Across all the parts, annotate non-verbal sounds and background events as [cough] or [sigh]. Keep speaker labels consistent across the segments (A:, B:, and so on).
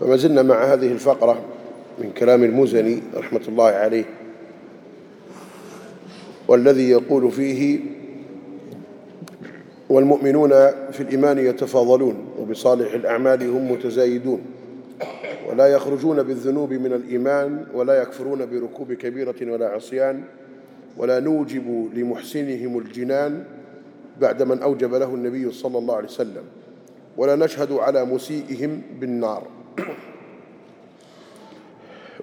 A: فما زلنا مع هذه الفقرة من كلام المزني رحمة الله عليه والذي يقول فيه والمؤمنون في الإيمان يتفاضلون وبصالح الأعمال هم متزايدون ولا يخرجون بالذنوب من الإيمان ولا يكفرون بركوب كبيرة ولا عصيان ولا نوجب لمحسنهم الجنان بعد من أوجب له النبي صلى الله عليه وسلم ولا نشهد على مسيئهم بالنار. [clears throat]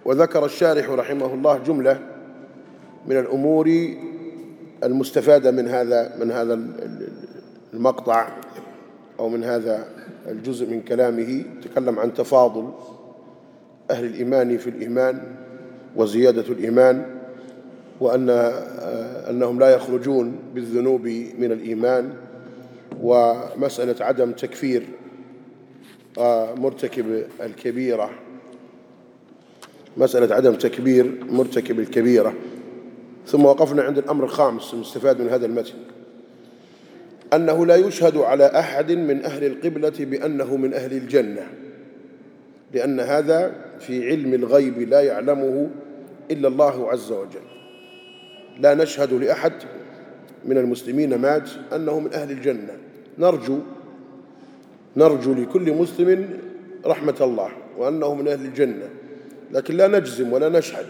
A: وذكر الشارح رحمه الله جملة من الأمور المستفادة من هذا من هذا المقطع أو من هذا الجزء من كلامه. تكلم عن تفاضل أهل الإيمان في الإيمان وزيادة الإيمان وأن أنهم لا يخرجون بالذنوب من الإيمان ومسألة عدم تكفير مرتكب الكبيرة. مسألة عدم تكبير مرتكب الكبيرة. ثم وقفنا عند الأمر الخامس المستفاد من هذا المتن. أنه لا يشهد على أحد من أهل القبلة بأنه من أهل الجنة. لأن هذا في علم الغيب لا يعلمه إلا الله عز وجل. لا نشهد لأحد من المسلمين مات أنه من أهل الجنة. نرجو نرجو لكل مسلم رحمة الله وأنه من أهل الجنة. لكن لا نجزم ولا نشهد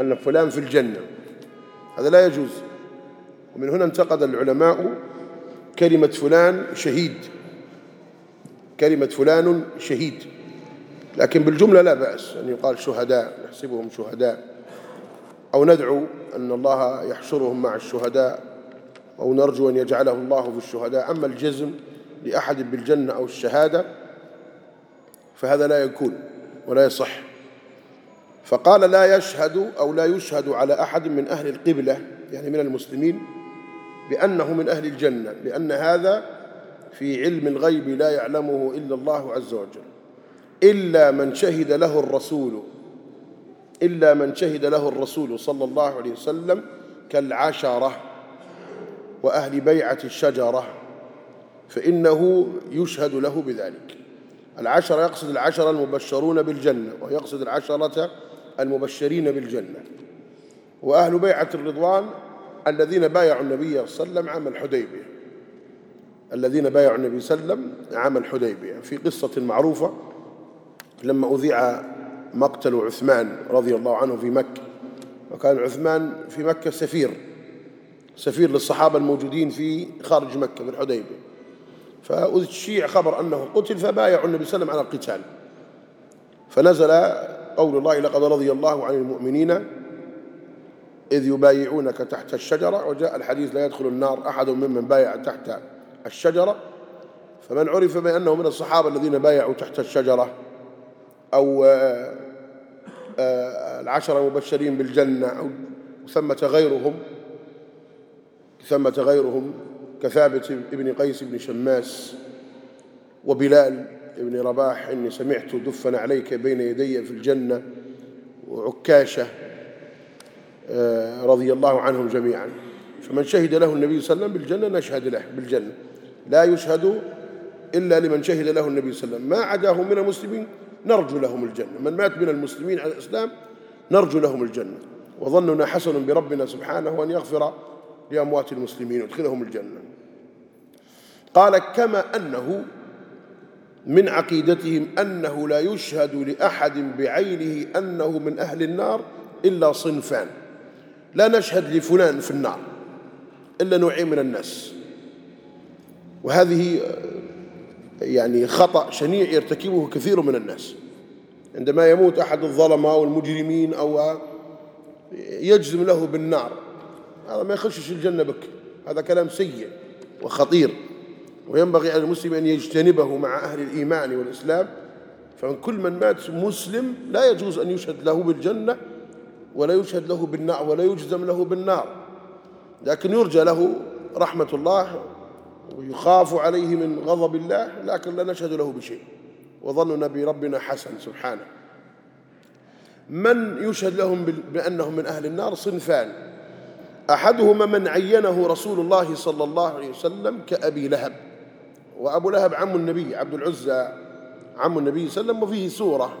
A: أن فلان في الجنة. هذا لا يجوز. ومن هنا انتقد العلماء كلمة فلان شهيد. كلمة فلان شهيد. لكن بالجملة لا بأس أن يقال شهداء نحسبهم شهداء. أو ندعو أن الله يحشرهم مع الشهداء أو نرجو أن يجعله الله في الشهداء. أما الجزم لأحد بالجنة أو الشهادة فهذا لا يكون ولا يصح. فقال لا يشهد أو لا يشهد على أحد من أهل القبلة يعني من المسلمين بأنه من أهل الجنة لأن هذا في علم الغيب لا يعلمه إلا الله عز وجل. إلا من شهد له الرسول إلا من شهد له الرسول صلى الله عليه وسلم كالعشرة وأهل بيعة الشجرة. فإنه يشهد له بذلك. العشرة يقصد العشرة المبشرون بالجنة ويقصد العشرة المبشرين بالجنة. وأهل بيعة الرضوان الذين بايعوا النبي صلى الله عليه وسلم عام الحديبية. الذين بايعوا النبي صلى الله عليه وسلم عام الحديبية. في قصة معروفة لما أذيع مقتل عثمان رضي الله عنه في مكة. وكان عثمان في مكة سفير سفير للصحابة الموجودين في خارج مكة في الحديبية. فالشيع خبر أنه قتل فبايعوا النبي صلى الله عليه وسلم على القتال. فنزل قول الله لقد رضي الله عن المؤمنين إذ يبايعونك تحت الشجرة وجاء الحديث لا يدخل النار أحد ممن بايع تحت الشجرة. فمن عرف بأنه من الصحابة الذين بايعوا تحت الشجرة أو العشرة المبشرين بالجنة أو ثمة غيرهم ثمة غيرهم كثابت ابن قيس بن شماس وبلال ابن رباح إني سمعت دفن عليك بين يدي في الجنة وعكاشة رضي الله عنهم جميعا. فمن شهد له النبي صلى الله عليه وسلم بالجنة نشهد له بالجنة. لا يشهد إلا لمن شهد له النبي صلى الله عليه وسلم. ما عداه من المسلمين نرجو لهم الجنة. من مات من المسلمين على الإسلام نرجو لهم الجنة. وظننا حسن بربنا سبحانه أن يغفر لأموات المسلمين ويدخلهم الجنة. قال كما أنه من عقيدتهم أنه لا يشهد لأحد بعينه أنه من أهل النار إلا صنفان. لا نشهد لفلان في النار إلا نوعين من الناس. وهذه يعني خطأ شنيع يرتكبه كثير من الناس. عندما يموت أحد الظلمة المجرمين أو يجزم له بالنار هذا ما يخشش الجنة بك. هذا كلام سيء وخطير. وينبغي على المسلم أن يجتنبه مع أهل الإيمان والإسلام. فمن كل من مات مسلم لا يجوز أن يشهد له بالجنة ولا يشهد له بالنار ولا يجزم له بالنار. لكن يرجى له رحمة الله ويخاف عليه من غضب الله لكن لا نشهد له بشيء. وظننا بربنا حسن سبحانه. من يشهد لهم بأنهم من أهل النار؟ صنفان. أحدهما من عينه رسول الله صلى الله عليه وسلم كأبي لهب وأبو لهب عم النبي عبد العزى عم النبي صلى الله عليه وسلم وفيه سورة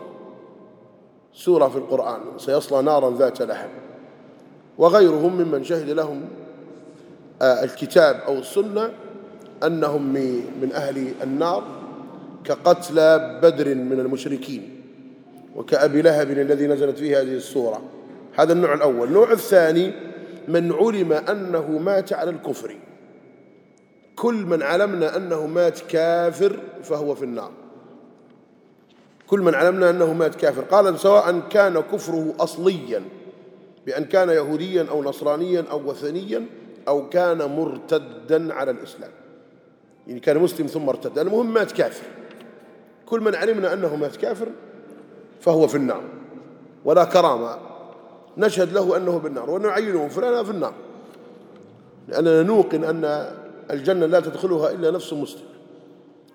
A: سورة في القرآن سيصلى نارا ذات لهب. وغيرهم ممن شهد لهم آه، الكتاب أو السنة أنهم من أهل النار كقتلى بدر من المشركين وكأبي لهب الذي نزلت فيه هذه السورة. هذا النوع الأول. النوع الثاني من علم أنه مات على الكفر. كل من علمنا أنه مات كافر فهو في النار. كل من علمنا أنه مات كافر. قال سواء كان كفره أصليا بأن كان يهوديا أو نصرانيا أو وثنيا أو كان مرتدا على الإسلام. يعني كان مسلم ثم ارتد. المهم مات كافر. كل من علمنا أنه مات كافر فهو في النار. ولا كرامة. نشهد له أنه بالنار ونعينه فلان في النار. لأننا نوقن أن الجنة لا تدخلها إلا نفس مسلمة.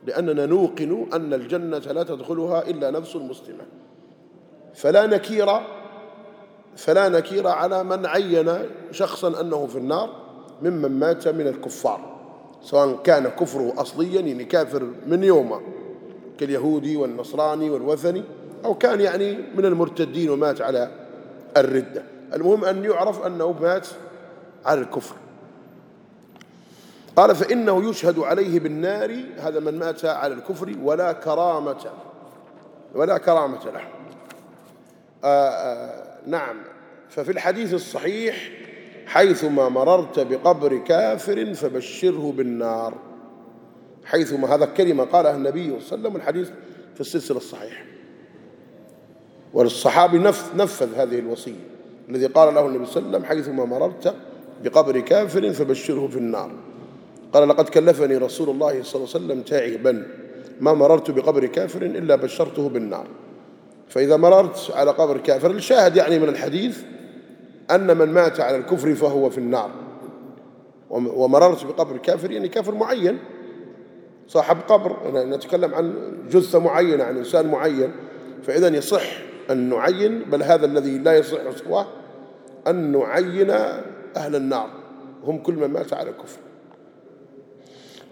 A: لأننا نوقن أن الجنة لا تدخلها إلا نفس مسلمة. فلا نكير فلا نكير على من عين شخصا أنه في النار ممن مات من الكفار سواء كان كفره أصليا يعني كافر من يومه كاليهودي والنصراني والوثني أو كان يعني من المرتدين ومات على الردة. المهم أن يعرف أنه مات على الكفر. قال فإنه يشهد عليه بالنار هذا من مات على الكفر ولا كرامة ولا كرامة له. آه، آه، نعم. ففي الحديث الصحيح حيثما مررت بقبر كافر فبشره بالنار. حيثما هذا كلمة قالها النبي صلى الله عليه وسلم الحديث في السلسلة الصحيح والصحابي نفذ هذه الوصية الذي قال له النبي صلى الله عليه وسلم حيثما مررت بقبر كافر فبشره في النار. قال لقد كلفني رسول الله صلى الله عليه وسلم تعبا. ما مررت بقبر كافر إلا بشرته بالنار. فإذا مررت على قبر كافر الشاهد يعني من الحديث أن من مات على الكفر فهو في النار. ومررت بقبر كافر يعني كافر معين. صاحب قبر نتكلم عن جثة معينة عن إنسان معين فإذا يصح أن نعين بل هذا الذي لا يصح سواه أن نعين أهل النار. هم كل من مات على الكفر.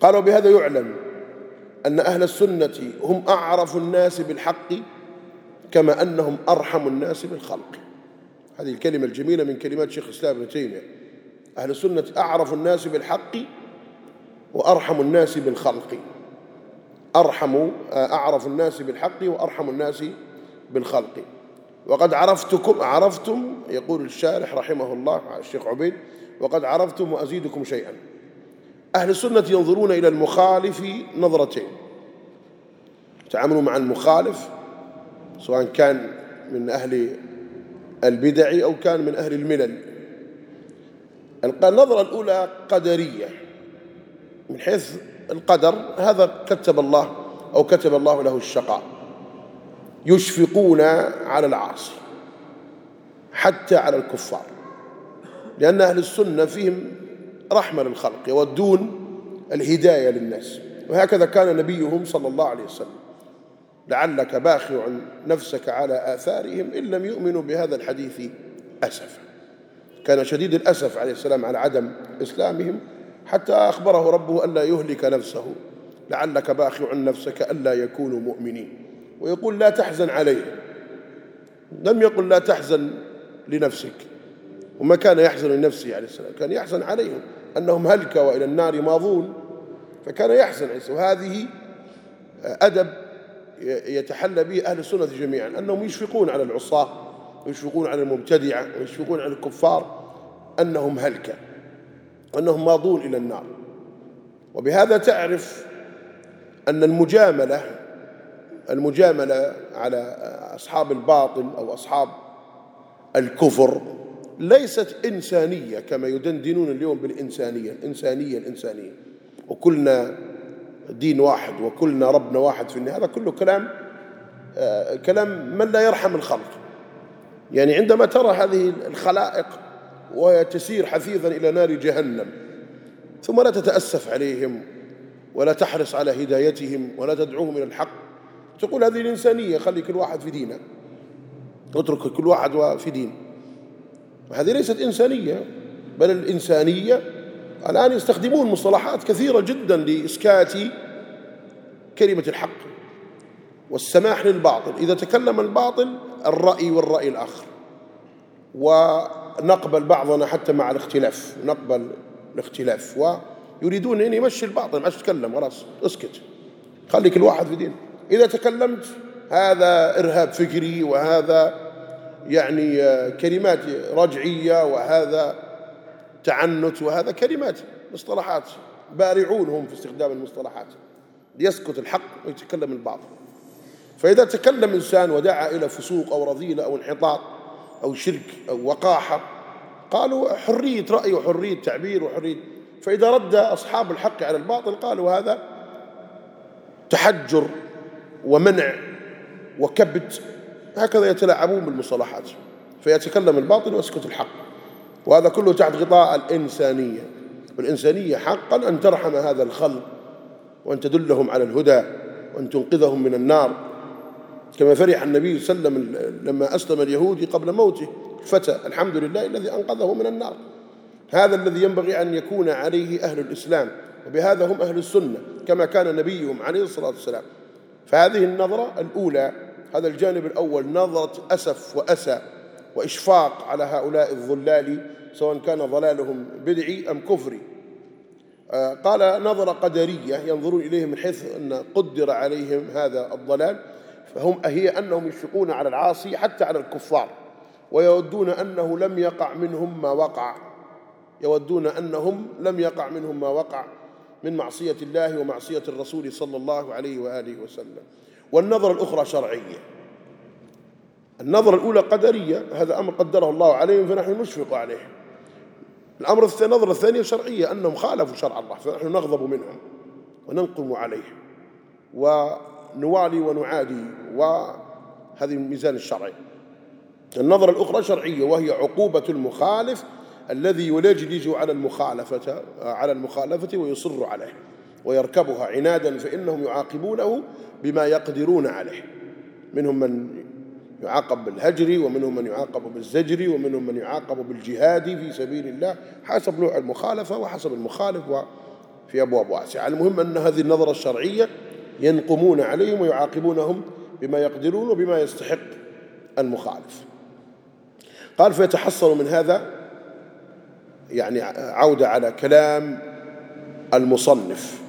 A: قالوا بهذا يعلم أن أهل السنة هم أعرف الناس بالحق كما أنهم أرحم الناس بالخلق. هذه الكلمة الجميلة من كلمات شيخ الإسلام ابن تيمية. أهل السنة أعرف الناس بالحق وأرحم الناس بالخلق. أرحم أعرف الناس بالحق وأرحم الناس بالخلق. وقد عرفتكم عرفتم يقول الشارح رحمه الله الشيخ عبيد وقد عرفتم وأزيدكم شيئا. أهل السنة ينظرون إلى المخالف نظرتين. تعاملوا مع المخالف سواء كان من أهل البدع أو كان من أهل الملل. النظرة الأولى قدرية. من حيث القدر هذا كتب الله أو كتب الله له الشقاء. يشفقون على العاصي حتى على الكفار لأن أهل السنة فيهم رحمة للخلق يودون الهداية للناس. وهكذا كان نبيهم صلى الله عليه وسلم. لعلك باخع نفسك على آثارهم إن لم يؤمنوا بهذا الحديث أسفا. كان شديد الأسف عليه السلام على عدم إسلامهم حتى أخبره ربه ألا يهلك نفسه. لعلك باخع نفسك ألا يكونوا مؤمنين. ويقول لا تحزن عليهم لم يقل لا تحزن لنفسك. وما كان يحزن لنفسه عليه السلام كان يحزن عليهم أنهم هلكوا وإلى النار ماضون فكان يحزن عليه وهذه أدب يتحلى به أهل السنة جميعا أنهم يشفقون على العصاة ويشفقون على المبتدعة ويشفقون على الكفار أنهم هلكة وأنهم ماضون إلى النار. وبهذا تعرف أن المجاملة المجاملة على أصحاب الباطل أو أصحاب الكفر ليست إنسانية كما يدندنون اليوم بالإنسانية الإنسانية الإنسانية. وكلنا دين واحد وكلنا ربنا واحد في النهاية. هذا كله كلام آه، كلام من لا يرحم الخلق. يعني عندما ترى هذه الخلائق وتسير حثيثا إلى نار جهنم ثم لا تتأسف عليهم ولا تحرص على هدايتهم ولا تدعوهم إلى الحق تقول هذه الإنسانية خلي كل واحد في دينه. اترك كل واحد في دين وهذه ليست إنسانية بل الإنسانية الآن يستخدمون مصطلحات كثيرة جدا لإسكات كلمة الحق والسماح للباطل. إذا تكلم الباطل الرأي والرأي الآخر. ونقبل بعضنا حتى مع الاختلاف نقبل الاختلاف. ويريدون أن يمشي الباطل ما تتكلم خلاص اسكت. خلي كل واحد في دين إذا تكلمت هذا إرهاب فكري وهذا يعني كلمات رجعية وهذا تعنت وهذا كلمات مصطلحات بارعون هم في استخدام المصطلحات. ليسكت الحق ويتكلم الباطل. فإذا تكلم إنسان ودعا إلى فسوق أو رذيلة أو انحطاط أو شرك أو وقاحة قالوا حرية رأي وحرية تعبير وحرية. فإذا رد أصحاب الحق على الباطل قالوا هذا تحجر ومنع وكبت هكذا يتلاعبون بالمصطلحات فيتكلم الباطل ويسكت الحق. وهذا كله تحت غطاء الإنسانية. والإنسانية حقا أن ترحم هذا الخلق وأن تدلهم على الهدى وأن تنقذهم من النار. كما فرح النبي صلى الله عليه وسلم لما أسلم اليهودي قبل موته فتى الحمد لله الذي أنقذه من النار. هذا الذي ينبغي أن يكون عليه أهل الإسلام وبهذا هم أهل السنة كما كان نبيهم عليه الصلاة والسلام. فهذه النظرة الأولى هذا الجانب الأول نظرة أسف وأسى وإشفاق على هؤلاء الظلال سواء كان ضلالهم بدعي أم كفري. آه، قال نظرة قدرية ينظرون إليهم من حيث أن قدر عليهم هذا الضلال فهم هي أنهم يشفقون على العاصي حتى على الكفار ويودون أنه لم يقع منهم ما وقع. يودون أنهم لم يقع منهم ما وقع. من معصية الله ومعصية الرسول صلى الله عليه وآله وسلم. والنظرة الأخرى شرعية. النظرة الأولى قدرية هذا أمر قدره الله عليهم فنحن نشفق عليه. الأمر الثاني النظرة الثانية شرعية أنهم خالفوا شرع الله فنحن نغضب منهم وننقم عليهم. ونوالي ونعادي وهذه الميزان الشرعي. النظرة الأخرى شرعية وهي عقوبة المخالف الذي يلجلج على المخالفة على المخالفة ويصر عليه ويركبها عنادا فإنهم يعاقبونه بما يقدرون عليه. منهم من يعاقب بالهجر ومنهم من يعاقب بالزجر ومنهم من يعاقب بالجهاد في سبيل الله حسب نوع المخالفة وحسب المخالف وفي أبواب واسعة. المهم أن هذه النظرة الشرعية ينقمون عليهم ويعاقبونهم بما يقدرون وبما يستحق المخالف. قال فيتحصل من هذا يعني عودة على كلام المصنف.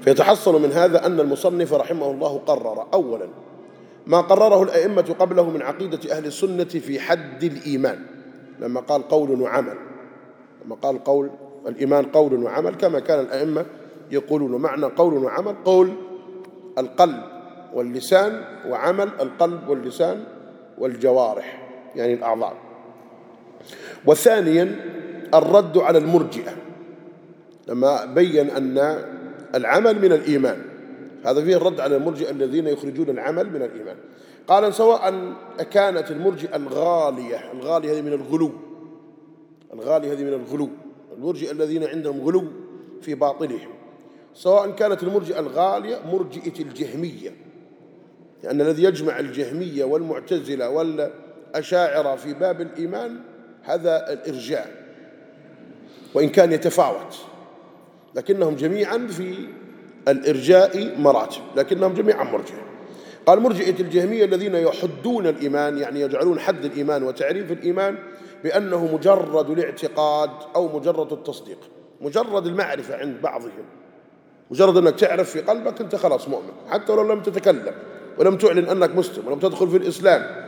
A: فيتحصل من هذا أن المصنف رحمه الله قرر أولا ما قرره الأئمة قبله من عقيدة أهل السنة في حد الإيمان لما قال قول وعمل. لما قال قول الإيمان قول وعمل كما كان الأئمة يقولون معنى قول وعمل قول القلب واللسان وعمل القلب واللسان والجوارح يعني الأعضاء. وثانيا الرد على المرجئة لما بين أن العمل من الإيمان. هذا فيه الرد على المرجئة الذين يخرجون العمل من الإيمان. قال سواء كانت المرجئة الغالية الغالية هذه من الغلو الغالية هذه من الغلو المرجئة الذين عندهم غلو في باطلهم. سواء كانت المرجئة الغالية مرجئة الجهمية لأن الذي يجمع الجهمية والمعتزلة والأشاعرة في باب الإيمان هذا الإرجاء وإن كان يتفاوت. لكنهم جميعا في الإرجاء مراتب لكنهم جميعا مرجئة قال مرجئة الجهمية الذين يحدون الإيمان يعني يجعلون حد الإيمان وتعريف الإيمان بأنه مجرد الاعتقاد أو مجرد التصديق مجرد المعرفة عند بعضهم. مجرد أنك تعرف في قلبك أنت خلاص مؤمن حتى لو لم تتكلم ولم تعلن أنك مسلم ولم تدخل في الإسلام.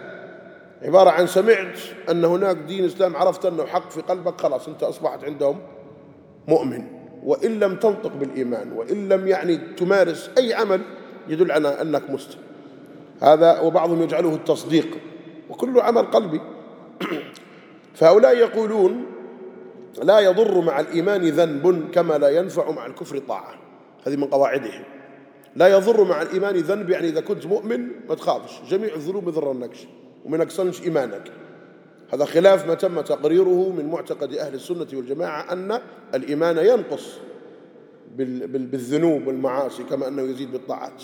A: عبارة عن سمعت أن هناك دين إسلام عرفت أنه حق في قلبك خلاص أنت أصبحت عندهم مؤمن. وإن لم تنطق بالإيمان وإن لم يعني تمارس أي عمل يدل على أنك مسلم. هذا وبعضهم يجعله التصديق. وكل عمل قلبي. [clears throat] فهؤلاء يقولون لا يضر مع الإيمان ذنب كما لا ينفع مع الكفر طاعة. هذه من قواعدهم. لا يضر مع الإيمان ذنب يعني إذا كنت مؤمن ما تخافش. جميع الذنوب ما يضرنكش وما ينقصنش إيمانك. هذا خلاف ما تم تقريره من معتقد أهل السنة والجماعة أن الإيمان ينقص بالذنوب والمعاصي كما أنه يزيد بالطاعات.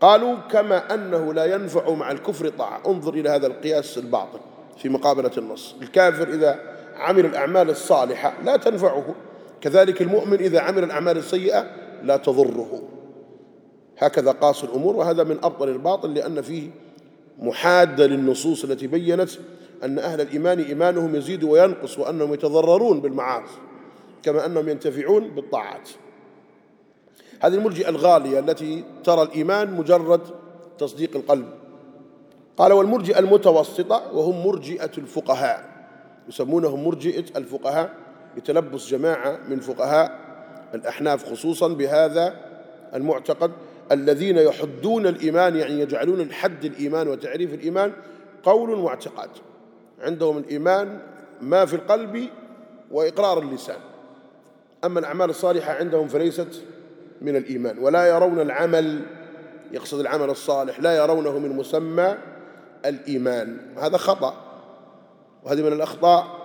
A: قالوا كما أنه لا ينفع مع الكفر طاعة. انظر إلى هذا القياس الباطل في مقابلة النص. الكافر إذا عمل الأعمال الصالحة لا تنفعه. كذلك المؤمن إذا عمل الأعمال السيئة لا تضره. هكذا قاس الأمور وهذا من أبطل الباطل لأن فيه محادة للنصوص التي بينت أن أهل الإيمان إيمانهم يزيد وينقص وأنهم يتضررون بالمعاصي كما أنهم ينتفعون بالطاعات. هذه المرجئة الغالية التي ترى الإيمان مجرد تصديق القلب. قال والمرجئة المتوسطة وهم مرجئة الفقهاء يسمونهم مرجئة الفقهاء لتلبس جماعة من فقهاء الأحناف خصوصا بهذا المعتقد الذين يحدون الإيمان يعني يجعلون الحد الإيمان وتعريف الإيمان قول واعتقاد. عندهم الإيمان ما في القلب وإقرار اللسان. أما الأعمال الصالحة عندهم فليست من الإيمان ولا يرون العمل يقصد العمل الصالح لا يرونه من مسمى الإيمان. هذا خطأ وهذه من الأخطاء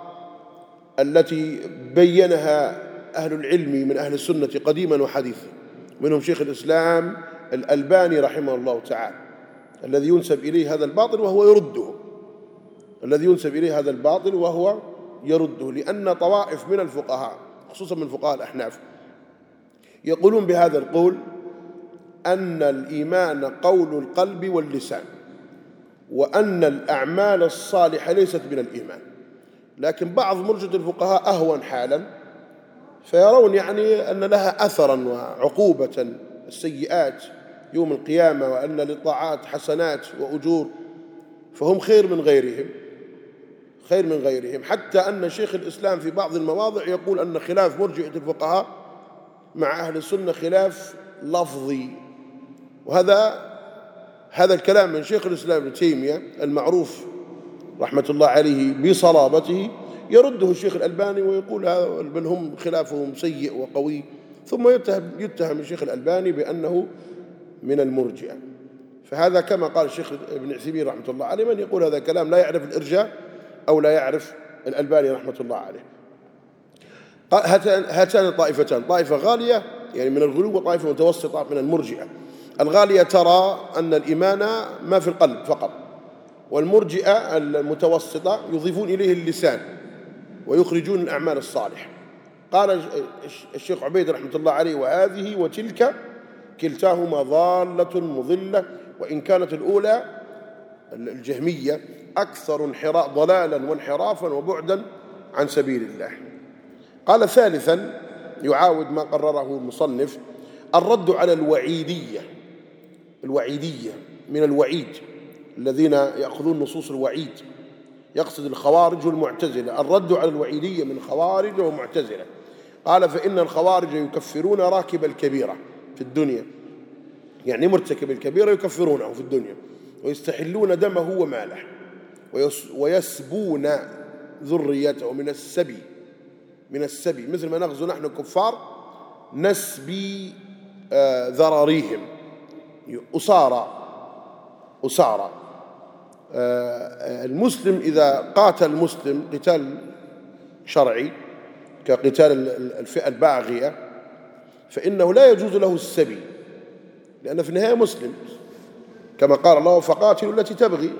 A: التي بينها أهل العلم من أهل السنة قديما وحديثا. منهم شيخ الإسلام الألباني رحمه الله تعالى الذي ينسب إليه هذا الباطل وهو يرده. الذي ينسب إليه هذا الباطل وهو يرده لأن طوائف من الفقهاء خصوصا من فقهاء الأحناف يقولون بهذا القول أن الإيمان قول القلب واللسان وأن الأعمال الصالحة ليست من الإيمان. لكن بعض مرجد الفقهاء أهون حالا فيرون يعني أن لها أثرا وعقوبة السيئات يوم القيامة وأن للطاعات حسنات وأجور فهم خير من غيرهم خير من غيرهم. حتى أن شيخ الإسلام في بعض المواضع يقول أن خلاف مرجئة الفقهاء مع أهل السنة خلاف لفظي. وهذا هذا الكلام من شيخ الإسلام ابن تيمية المعروف رحمة الله عليه بصلابته يرده الشيخ الألباني ويقول بل هم خلافهم سيء وقوي. ثم يتهم, يتهم الشيخ الألباني بأنه من المرجئة. فهذا كما قال الشيخ ابن عثيمين رحمة الله عليه من يقول هذا كلام لا يعرف الإرجاء أو لا يعرف الألباني رحمة الله عليه. هاتان طائفتان. طائفة غالية يعني من الغلو وطائفة متوسطة من المرجئة. الغالية ترى أن الإيمان ما في القلب فقط والمرجئة المتوسطة يضيفون إليه اللسان. ويخرجون الأعمال الصالحة. قال الشيخ عبيد رحمة الله عليه وهذه وتلك كلتاهما ضالة مضلة وإن كانت الأولى الجهمية أكثر انحراء ضلالا وانحرافا وبعدا عن سبيل الله. قال ثالثا يعاود ما قرره المصنف الرد على الوعيدية الوعيدية من الوعيد الذين يأخذون نصوص الوعيد. يقصد الخوارج والمعتزلة الرد على الوعيدية من خوارج ومعتزلة. قال فإن الخوارج يكفرون راكب الكبيرة في الدنيا. يعني مرتكب الكبيرة يكفرونه في الدنيا. ويستحلون دمه وماله. ويسبون ذريته من السبي. من السبي. مثل ما نغزو نحن كفار نسبي آه ذراريهم. أسارى. أسارى. المسلم إذا قاتل المسلم قتال شرعي كقتال الفئة الباغية فإنه لا يجوز له السبي لأن في النهاية مسلم. كما قال الله فقاتلوا التي تبغي.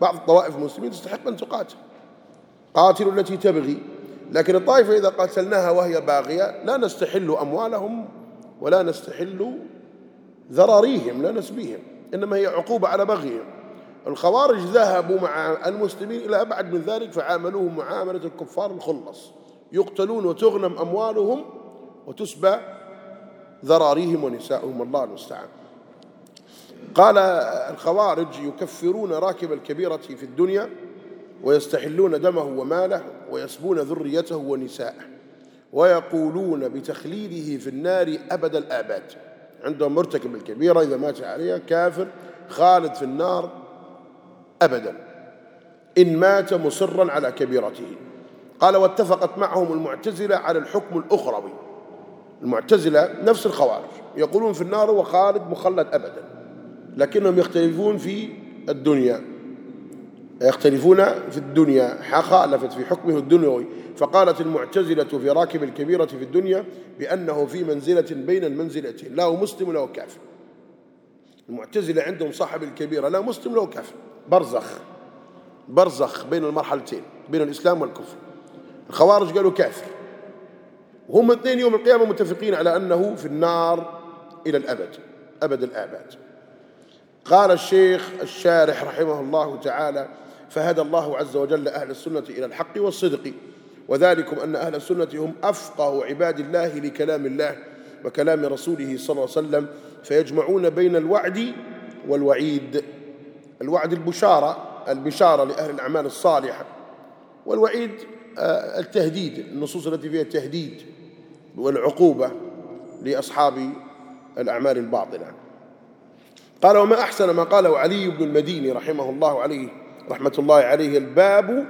A: بعض الطوائف المسلمين تستحق أن تقاتل. قاتلوا التي تبغي. لكن الطائفة إذا قاتلناها وهي باغية لا نستحل أموالهم ولا نستحل ذراريهم لا نسبيهم إنما هي عقوبة على بغيهم. الخوارج ذهبوا مع المسلمين إلى أبعد من ذلك فعاملوهم معاملة الكفار الخلص يقتلون وتغنم أموالهم وتسبى ذراريهم ونساؤهم الله المستعان. قال الخوارج يكفرون راكب الكبيرة في الدنيا ويستحلون دمه وماله ويسبون ذريته ونساءه ويقولون بتخليده في النار أبد الآباد. عندهم مرتكب الكبيرة إذا مات عليها كافر خالد في النار أبدا. إن مات مصرا على كبيرته. قال واتفقت معهم المعتزلة على الحكم الأخروي. المعتزلة نفس الخوارج. يقولون في النار وخالد مخلد أبدا. لكنهم يختلفون في الدنيا. يختلفون في الدنيا. خالفت في حكمه الدنيوي. فقالت المعتزلة في راكب الكبيرة في الدنيا بأنه في منزلة بين المنزلتين. لا هو مسلم ولا هو كافر. المعتزلة عندهم صاحب الكبيرة لا مسلم هو كافر. برزخ برزخ بين المرحلتين بين الإسلام والكفر. الخوارج قالوا كافر. وهم اثنين يوم القيامة متفقين على أنه في النار إلى الأبد أبد الآباد. قال الشيخ الشارح رحمه الله تعالى فهدى الله عز وجل أهل السنة إلى الحق والصدق وذلكم أن أهل السنة هم أفقه عباد الله لكلام الله وكلام رسوله صلى الله عليه وسلم فيجمعون بين الوعد والوعيد. الوعد البشارة البشارة لأهل الأعمال الصالحة. والوعيد آه، التهديد النصوص التي فيها التهديد والعقوبة لأصحاب الأعمال الباطلة. قال وما أحسن ما قاله علي بن المديني رحمه الله عليه رحمة الله عليه الباب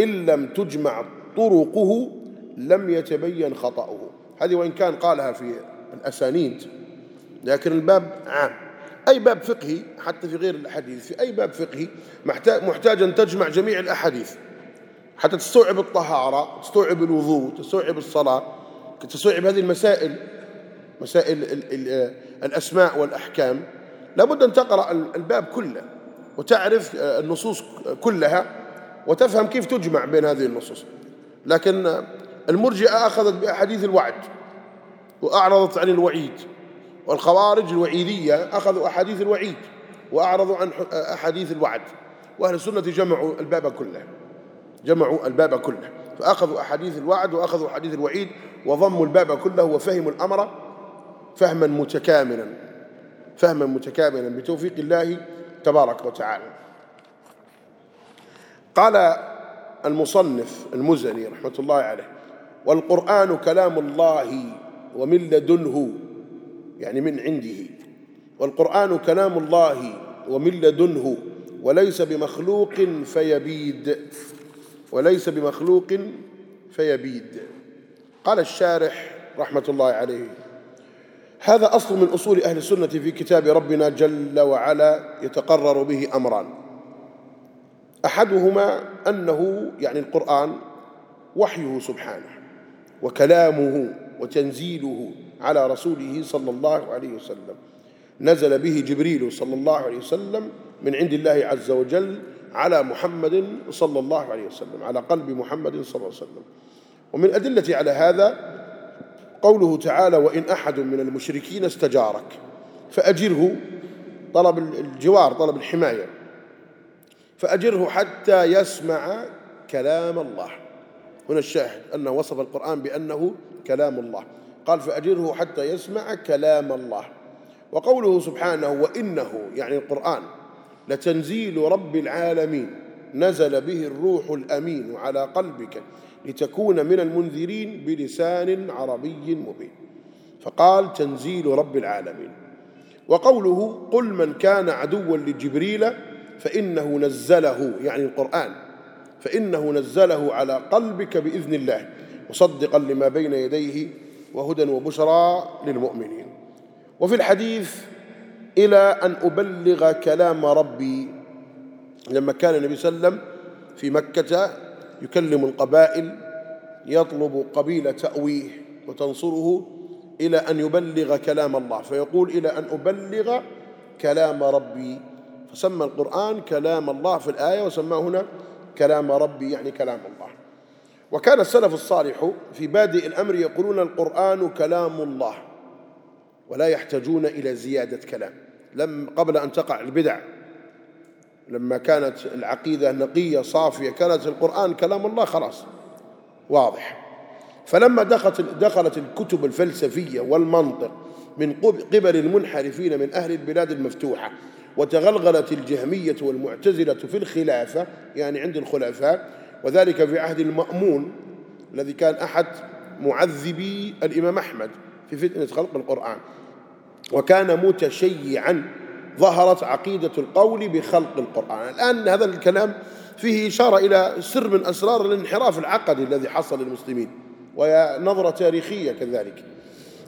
A: إن لم تجمع طرقه لم يتبين خطأه. هذه وإن كان قالها في الأسانيد. لكن الباب عام. أي باب فقهي حتى في غير الحديث في أي باب فقهي محتاج, محتاج أن تجمع جميع الأحاديث. حتى تستوعب الطهارة تستوعب الوضوء تستوعب الصلاة تستوعب هذه المسائل مسائل الأسماء والأحكام. لابد أن تقرأ الباب كله وتعرف النصوص كلها وتفهم كيف تجمع بين هذه النصوص. لكن المرجئة أخذت بأحاديث الوعد. وأعرضت عن الوعيد. والخوارج الوعيدية أخذوا أحاديث الوعيد وأعرضوا عن أحاديث الوعد. وأهل السنة جمعوا الباب كله. جمعوا الباب كله. فأخذوا أحاديث الوعد وأخذوا أحاديث الوعيد وضموا الباب كله وفهموا الأمر فهما متكاملا. فهما متكاملا بتوفيق الله تبارك وتعالى. قال المصنف المزني رحمة الله عليه والقرآن كلام الله ومن لدنه يعني من عنده. والقرآن كلام الله ومن لدنه وليس بمخلوق فيبيد. وليس بمخلوق فيبيد. قال الشارح رحمة الله عليه هذا أصل من أصول أهل السنة في كتاب ربنا جل وعلا يتقرر به أمران. أحدهما أنه يعني القرآن وحيه سبحانه وكلامه وتنزيله على رسوله صلى الله عليه وسلم. نزل به جبريل صلى الله عليه وسلم من عند الله عز وجل على محمد صلى الله عليه وسلم على قلب محمد صلى الله عليه وسلم. ومن أدلة على هذا قوله تعالى وإن أحد من المشركين استجارك. فأجره طلب الجوار طلب الحماية. فأجره حتى يسمع كلام الله. هنا الشاهد أنه وصف القرآن بأنه كلام الله. قال فأجره حتى يسمع كلام الله. وقوله سبحانه وإنه يعني القرآن لتنزيل رب العالمين نزل به الروح الأمين على قلبك لتكون من المنذرين بلسان عربي مبين. فقال تنزيل رب العالمين. وقوله قل من كان عدوا لجبريل فإنه نزله. يعني القرآن فإنه نزله على قلبك بإذن الله مصدقا لما بين يديه وهدى وبشرى للمؤمنين. وفي الحديث إلى أن أبلغ كلام ربي لما كان النبي صلى الله عليه وسلم في مكة يكلم القبائل يطلب قبيلة تأويه وتنصره إلى أن يبلغ كلام الله. فيقول إلى أن أبلغ كلام ربي. فسمى القرآن كلام الله في الآية وسماه هنا كلام ربي يعني كلام الله. وكان السلف الصالح في بادئ الأمر يقولون القرآن كلام الله ولا يحتاجون إلى زيادة كلام. لم قبل أن تقع البدع لما كانت العقيدة نقية صافية كانت القرآن كلام الله خلاص واضح. فلما دخلت دخلت الكتب الفلسفية والمنطق من قبل المنحرفين من أهل البلاد المفتوحة وتغلغلت الجهمية والمعتزلة في الخلافة يعني عند الخلفاء وذلك في عهد المأمون الذي كان أحد معذبي الإمام أحمد في فتنة خلق القرآن. وكان متشيعا ظهرت عقيدة القول بخلق القرآن. الآن هذا الكلام فيه إشارة إلى سر من أسرار الانحراف العقدي الذي حصل للمسلمين وهي نظرة تاريخية كذلك.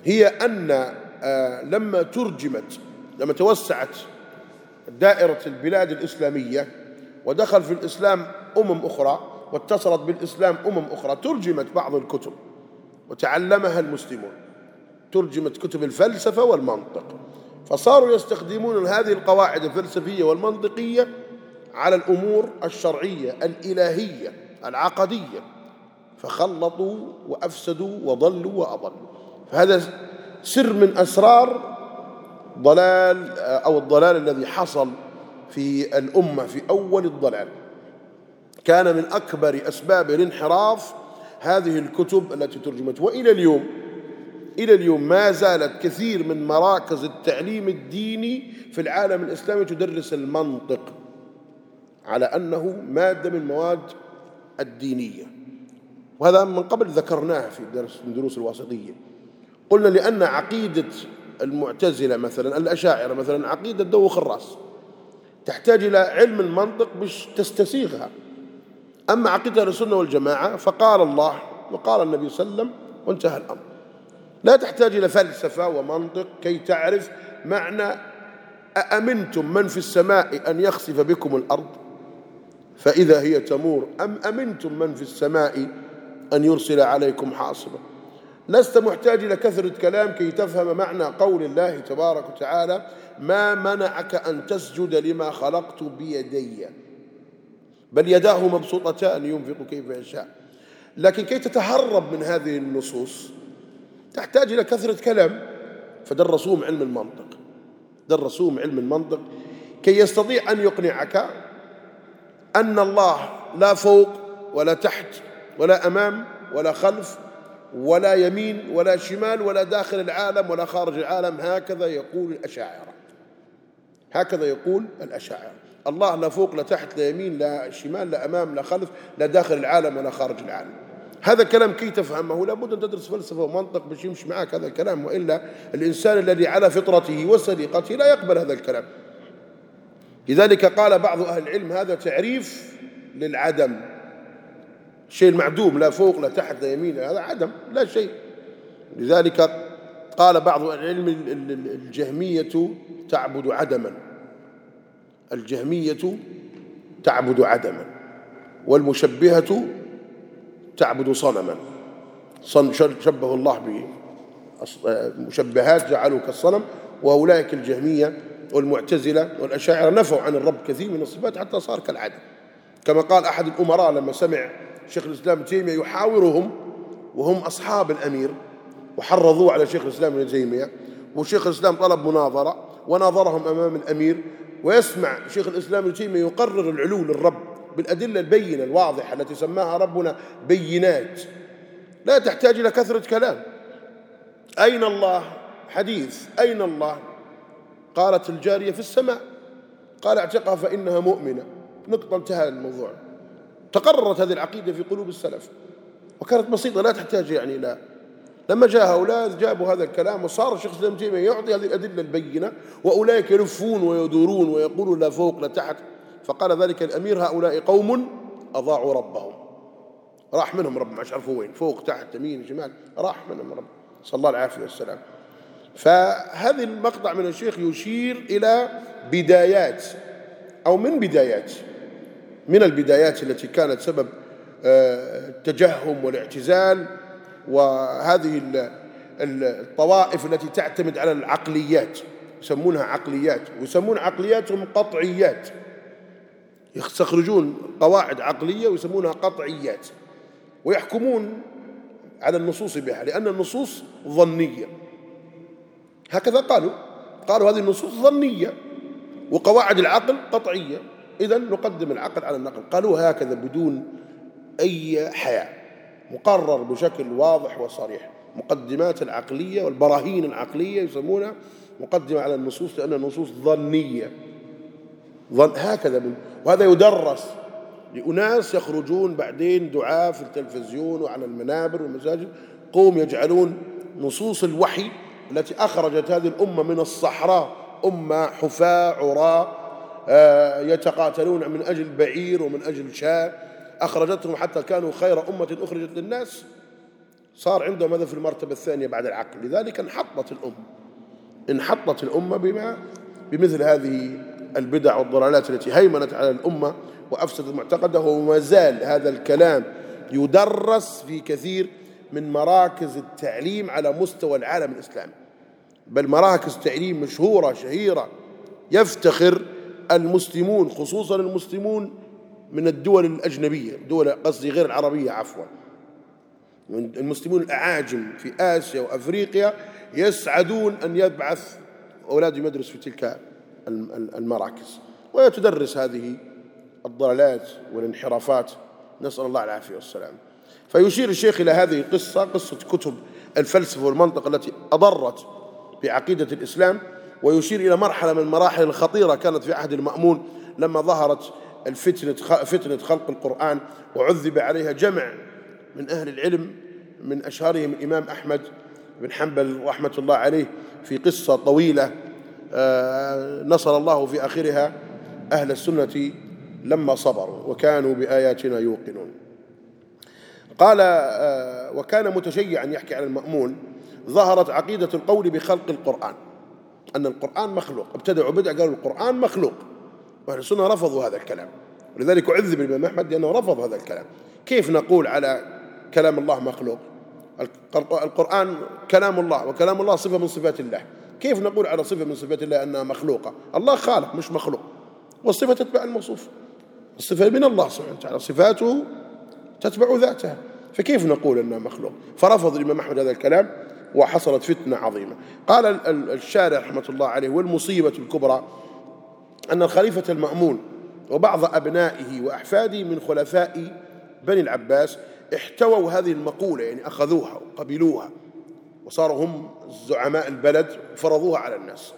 A: هي أن آه، لما ترجمت لما توسعت دائرة البلاد الإسلامية ودخل في الإسلام أمم أخرى واتصلت بالإسلام أمم أخرى ترجمت بعض الكتب وتعلمها المسلمون ترجمت كتب الفلسفة والمنطق. فصاروا يستخدمون هذه القواعد الفلسفية والمنطقية على الأمور الشرعية الإلهية العقدية. فخلطوا وأفسدوا وضلوا وأضلوا. فهذا سر من أسرار ضلال أو الضلال الذي حصل في الأمة في أول الضلال. كان من أكبر أسباب الانحراف هذه الكتب التي ترجمت. وإلى اليوم إلى اليوم ما زالت كثير من مراكز التعليم الديني في العالم الإسلامي تدرس المنطق على أنه مادة من مواد الدينية. وهذا من قبل ذكرناه في درس من دروس الواسطية. قلنا لأن عقيدة المعتزلة مثلا الأشاعرة مثلا عقيدة دوخ الرأس. تحتاج إلى علم المنطق باش تستسيغها. أما عقيدة السنة والجماعة فقال الله وقال النبي صلى الله عليه وسلم وانتهى الأمر. لا تحتاج إلى فلسفة ومنطق كي تعرف معنى أأمنتم من في السماء أن يخسف بكم الأرض؟ فإذا هي تمور أم أمنتم من في السماء أن يرسل عليكم حاصبا؟ لست محتاج إلى كثرة كلام كي تفهم معنى قول الله تبارك وتعالى ما منعك أن تسجد لما خلقت بيدي. بل يداه مبسوطتان ينفق كيف يشاء. لكن كي تتهرب من هذه النصوص تحتاج إلى كثرة كلام. فدرسوهم علم المنطق. درسوهم علم المنطق. كي يستطيع أن يقنعك أن الله لا فوق ولا تحت ولا أمام ولا خلف ولا يمين ولا شمال ولا داخل العالم ولا خارج العالم هكذا يقول الأشاعرة. هكذا يقول الأشاعرة. الله لا فوق لا تحت لا يمين لا شمال لا أمام لا خلف لا داخل العالم ولا خارج العالم. هذا كلام كي تفهمه لابد أن تدرس فلسفة ومنطق باش يمشي معك هذا الكلام وإلا الإنسان الذي على فطرته وسليقته لا يقبل هذا الكلام. لذلك قال بعض أهل العلم هذا تعريف للعدم. شيء المعدوم لا فوق لا تحت لا يمين هذا عدم لا شيء. لذلك قال بعض العلم الجهمية تعبد عدما. الجهمية تعبد عدما والمشبهة تعبد صنما. شبه الله بمشبهات جعلوا كالصنم وأولئك الجهمية والمعتزلة والأشاعرة نفوا عن الرب كثير من الصفات حتى صار كالعدم كما قال أحد الأمراء لما سمع شيخ الإسلام ابن تيمية يحاورهم وهم أصحاب الأمير وحرضوه على شيخ الإسلام ابن تيمية وشيخ الإسلام طلب مناظرة وناظرهم أمام الأمير ويسمع شيخ الإسلام ابن تيمية يقرر العلو للرب بالأدلة البينة الواضحة التي سماها ربنا بينات. لا تحتاج إلى كثرة كلام. أين الله؟ حديث. أين الله؟ قالت الجارية في السماء. قال اعتقها فإنها مؤمنة. نقطة انتهى الموضوع. تقررت هذه العقيدة في قلوب السلف. وكانت بسيطة لا تحتاج يعني إلى. لما جاء هؤلاء جابوا هذا الكلام وصار الشيخ الإسلام تيمية يعطي هذه الأدلة البينة وأولئك يلفون ويدورون ويقولون لا فوق لا تحت. فقال ذلك الأمير هؤلاء قوم أضاعوا ربهم. راح منهم رب ما عرفوا وين فوق تحت يمين شمال. راح منهم رب. صلى الله العافية والسلام فهذه المقطع من الشيخ يشير إلى بدايات أو من بدايات. من البدايات التي كانت سبب آه، التجهم والاعتزال وهذه الطوائف التي تعتمد على العقليات يسمونها عقليات ويسمون عقلياتهم قطعيات. يستخرجون قواعد عقلية ويسمونها قطعيات ويحكمون على النصوص بها لأن النصوص ظنية. هكذا قالوا قالوا هذه النصوص ظنية وقواعد العقل قطعية. إذا نقدم العقل على النقل. قالوا هكذا بدون أي حياء. مقرر بشكل واضح وصريح. مقدمات العقلية والبراهين العقلية يسمونها مقدمة على النصوص لأن النصوص ظنية. ظن هكذا من وهذا يدرس لأناس يخرجون بعدين دعاة في التلفزيون وعلى المنابر والمساجد. قوم يجعلون نصوص الوحي التي أخرجت هذه الأمة من الصحراء. أمة حفاة عراة آه، يتقاتلون من أجل بعير ومن أجل شاة. أخرجتهم حتى كانوا خير أمة أخرجت للناس. صار عندهم هذا في المرتبة الثانية بعد العقل. لذلك انحطت الأمة انحطت الأمة بما بمثل هذه البدع والضلالات التي هيمنت على الأمة وأفسدت معتقده وما زال هذا الكلام يدرس في كثير من مراكز التعليم على مستوى العالم الإسلامي. بل مراكز تعليم مشهورة شهيرة يفتخر المسلمون خصوصا المسلمون من الدول الأجنبية دول قصدي غير العربية عفوا. المسلمون الأعاجم في آسيا وأفريقيا يسعدون أن يبعث أولادهم يدرس في تلك المراكز. ويتدرس هذه الضلالات والانحرافات. نسأل الله العافية والسلام. فيشير الشيخ إلى هذه القصة قصة كتب الفلسفة والمنطق التي أضرت بعقيدة الإسلام. ويشير إلى مرحلة من المراحل الخطيرة كانت في عهد المأمون لما ظهرت الفتنة فتنة خلق القرآن وعذب عليها جمع من أهل العلم من أشهرهم الإمام أحمد بن حنبل رحمة الله عليه في قصة طويلة آه، نصر الله في آخرها أهل السنة لما صبروا وكانوا بآياتنا يوقنون. قال آه، وكان متشيعا يحكي عن المأمون ظهرت عقيدة القول بخلق القرآن. أن القرآن مخلوق. ابتدعوا بدع قالوا القرآن مخلوق. وأهل السنة رفضوا هذا الكلام. ولذلك عذب الإمام أحمد لأنه رفض هذا الكلام. كيف نقول على كلام الله مخلوق؟ القرآن كلام الله وكلام الله صفة من صفات الله. كيف نقول على صفة من صفات الله أنها مخلوقة؟ الله خالق مش مخلوق. والصفة تتبع الموصوف. الصفة من الله سبحانه وتعالى صفاته تتبع ذاتها. فكيف نقول أنها مخلوق؟ فرفض الإمام أحمد هذا الكلام. وحصلت فتنة عظيمة. قال الشارع رحمة الله عليه والمصيبة الكبرى أن الخليفة المأمون وبعض أبنائه وأحفاده من خلفاء بني العباس احتووا هذه المقولة يعني أخذوها وقبلوها وصاروا هم زعماء البلد وفرضوها على الناس.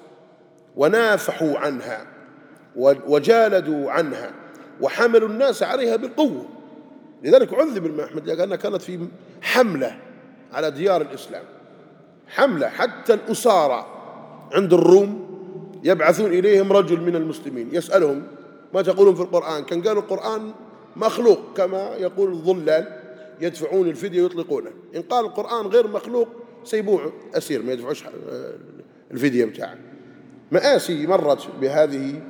A: ونافحوا عنها وجالدوا عنها وحملوا الناس عليها بالقوة لذلك عذب الإمام أحمد لأنها كانت في حملة على ديار الإسلام. حملة. حتى الأسارة عند الروم يبعثون إليهم رجل من المسلمين يسألهم ما تقولون في القرآن؟ كان قالوا القرآن مخلوق كما يقول الظلال يدفعون الفدية ويطلقونه. إن قال القرآن غير مخلوق سيبوع أسير ما يدفعوش الفدية بتاعه. مآسي مرت بهذه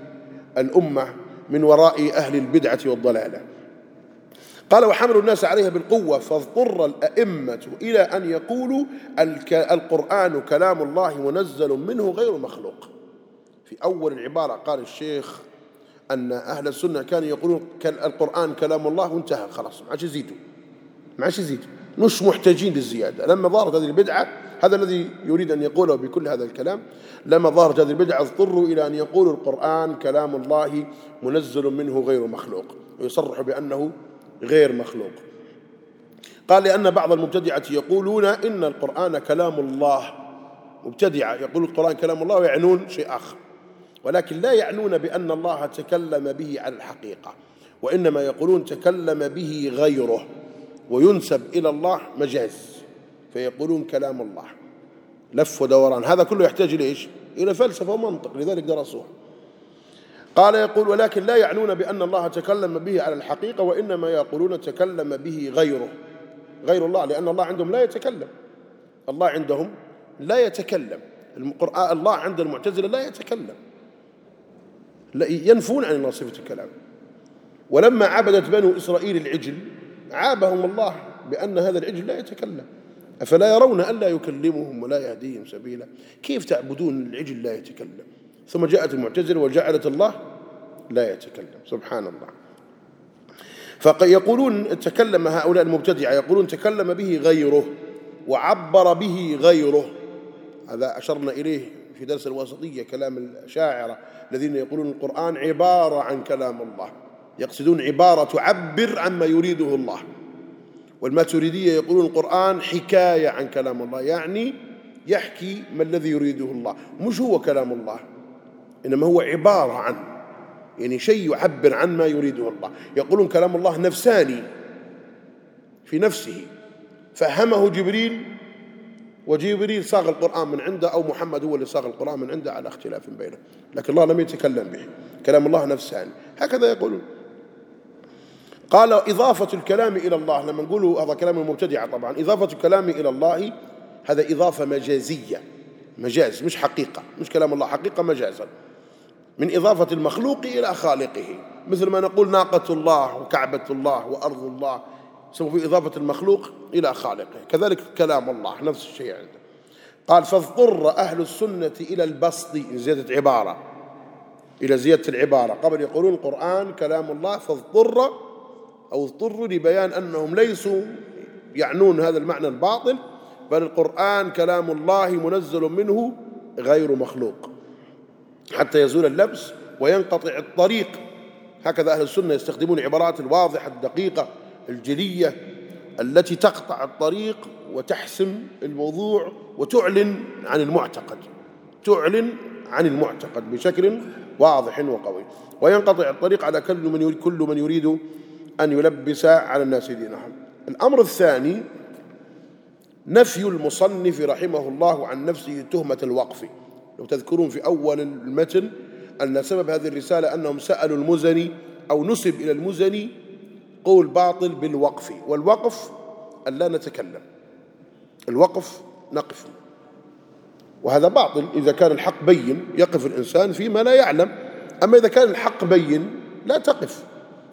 A: الأمة من وراء أهل البدعة والضلالة. قال وحملوا الناس عليها بالقوة فاضطر الأئمة إلى أن يقولوا القرآن كلام الله منزل منه غير مخلوق. في أول العبارة قال الشيخ أن أهل السنة كانوا يقولون القرآن كلام الله وانتهى خلاص ما عادش يزيدوا. ما عادش يزيدوا. مش محتاجين للزيادة. لما ظهرت هذه البدعة هذا الذي يريد أن يقوله بكل هذا الكلام لما ظهرت هذه البدعة اضطروا إلى أن يقولوا القرآن كلام الله منزل منه غير مخلوق. ويصرح بأنه غير مخلوق. قال لأن بعض المبتدعة يقولون إن القرآن كلام الله. مبتدعة يقول القرآن كلام الله ويعنون شيء آخر. ولكن لا يعنون بأن الله تكلم به على الحقيقة وإنما يقولون تكلم به غيره وينسب إلى الله مجاز. فيقولون كلام الله. لف ودوران. هذا كله يحتاج إلى إيش؟ إلى فلسفة ومنطق. لذلك درسوها قال يقول ولكن لا يعنون بأن الله تكلم به على الحقيقة وإنما يقولون تكلم به غيره. غير الله لأن الله عندهم لا يتكلم. الله عندهم لا يتكلم. القرآن الله عند المعتزلة لا يتكلم. ينفون عن الله صفة الكلام. ولما عبدت بنو إسرائيل العجل عابهم الله بأن هذا العجل لا يتكلم. أفلا يرون أن لا يكلمهم ولا يهديهم سبيلا؟ كيف تعبدون العجل لا يتكلم؟ ثم جاءت المعتزلة وجعلت الله لا يتكلم. سبحان الله فيقولون تكلم هؤلاء المبتدعة يقولون تكلم به غيره وعبر به غيره. هذا أشرنا إليه في درس الوسطية كلام الشاعرة الذين يقولون القرآن عبارة عن كلام الله. يقصدون عبارة تعبر عما يريده الله. والماتريدية يقولون القرآن حكاية عن كلام الله يعني يحكي ما الذي يريده الله. مش هو كلام الله. إنما هو عبارة عن يعني شيء يعبر عن ما يريده الله. يقولون كلام الله نفساني في نفسه. فهمه جبريل وجبريل صاغ القرآن من عنده أو محمد هو اللي صاغ القرآن من عنده على اختلاف بينه لكن الله لم يتكلم به. كلام الله نفساني. هكذا يقولون. قال إضافة الكلام إلى الله. لما نقول هذا كلام المبتدعة طبعا. إضافة الكلام إلى الله هذا إضافة مجازية. مجاز مش حقيقة. مش كلام الله. حقيقة مجازا. من إضافة المخلوق إلى خالقه. مثل ما نقول ناقة الله وكعبة الله وأرض الله. سوف إضافة المخلوق إلى خالقه. كذلك كلام الله نفس الشيء عنده قال فاضطر أهل السنة إلى البسط زيادة عبارة. إلى زيادة العبارة. قبل يقولون القرآن كلام الله فاضطر أو اضطروا لبيان أنهم ليسوا يعنون هذا المعنى الباطل بل القرآن كلام الله منزل منه غير مخلوق. حتى يزول اللبس وينقطع الطريق. هكذا أهل السنة يستخدمون عبارات الواضحة الدقيقة الجلية التي تقطع الطريق وتحسم الموضوع وتعلن عن المعتقد تعلن عن المعتقد بشكل واضح وقوي. وينقطع الطريق على كل من يريد, كل من يريد أن يلبس على الناس دينهم. الأمر الثاني نفي المصنف رحمه الله عن نفسه تهمة الوقف. لو تذكرون في أول المتن أن سبب هذه الرسالة أنهم سألوا المزني أو نسب إلى المزني قول باطل بالوقف والوقف أن لا نتكلم الوقف نقف. وهذا باطل إذا كان الحق بين يقف الإنسان فيما لا يعلم أما إذا كان الحق بين لا تقف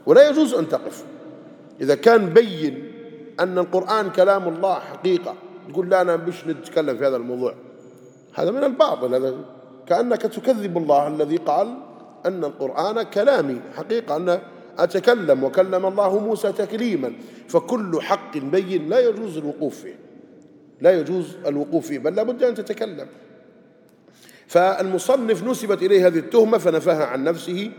A: ولا يجوز أن تقف. إذا كان بين أن القرآن كلام الله حقيقة تقول لا أنا مش نتكلم في هذا الموضوع. هذا من الباطل هذا كأنك تكذب الله الذي قال أن القرآن كلامي. حقيقة أن أتكلم وكلم الله موسى تكليما. فكل حق بين لا يجوز الوقوف فيه. لا يجوز الوقوف فيه بل لابد أن تتكلم. فالمصنف نسبت إليه هذه التهمة فنفاها عن نفسه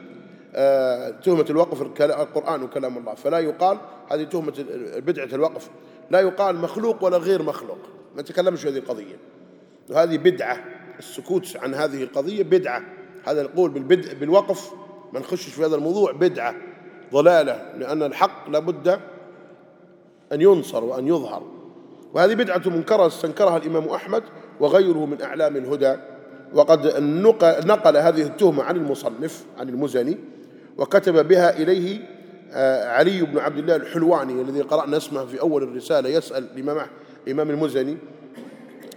A: آه، تهمة الوقف القرآن وكلام الله. فلا يقال هذه تهمة بدعة الوقف. لا يقال مخلوق ولا غير مخلوق. ما نتكلمش في هذه القضية. وهذه بدعة. السكوت عن هذه القضية بدعة. هذا القول بالبدء بالوقف ما نخشش في هذا الموضوع بدعة. ضلالة. لأن الحق لابد أن ينصر وأن يظهر. وهذه بدعة منكرة استنكرها الإمام أحمد وغيره من أعلام الهدى. وقد نقل هذه التهمة عن المصنف عن المزني وكتب بها إليه آه، علي بن عبد الله الحلواني الذي قرأنا اسمه في أول الرسالة يسأل الإمام إمام المزني.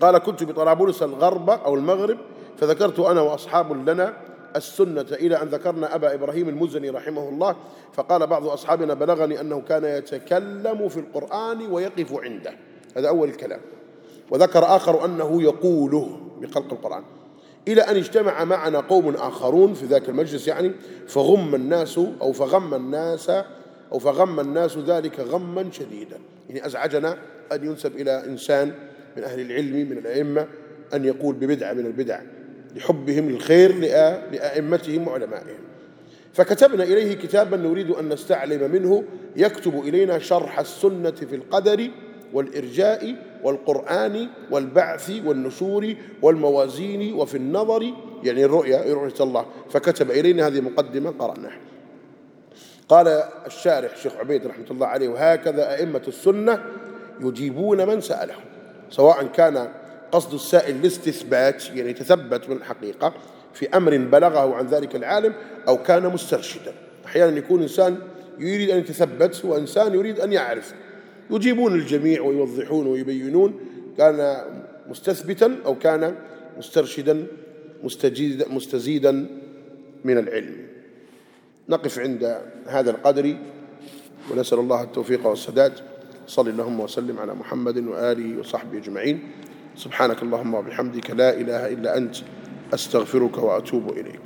A: قال كنت بطرابلس الغرب أو المغرب فذكرت أنا وأصحاب لنا السنة إلى أن ذكرنا أبا إبراهيم المزني رحمه الله فقال بعض أصحابنا بلغني أنه كان يتكلم في القرآن ويقف عنده. هذا أول الكلام وذكر آخر أنه يقوله بخلق القرآن. إلى أن اجتمع معنا قوم آخرون في ذاك المجلس يعني فغم الناس أو فغم الناس أو فغم الناس ذلك غما شديدا. يعني أزعجنا أن ينسب إلى إنسان من أهل العلم من الأئمة أن يقول ببدعة من البدع لحبهم الخير لأئمتهم وعلمائهم. فكتبنا إليه كتابا نريد أن نستعلم منه يكتب إلينا شرح السنة في القدر والإرجاء والقرآن والبعث والنشور والموازين وفي النظر يعني الرؤيا رؤية الله. فكتب إلينا هذه مقدمة قرأناها. قال الشارح الشيخ عبيد رحمة الله عليه وهكذا أئمة السنة يجيبون من سألهم. سواء كان قصد السائل الاستثبات يعني تثبت من الحقيقة في أمر بلغه عن ذلك العالم أو كان مسترشدا. أحيانا يكون إنسان يريد أن يتثبت وإنسان يريد أن يعرف. يجيبون الجميع ويوضحون ويبينون كان مستثبتا أو كان مسترشدا مستجيدا مستزيدا من العلم. نقف عند هذا القدر ونسأل الله التوفيق والسداد. صل اللهم وسلم على محمد وآله وصحبه أجمعين. سبحانك اللهم وبحمدك لا إله إلا أنت أستغفرك وأتوب إليك.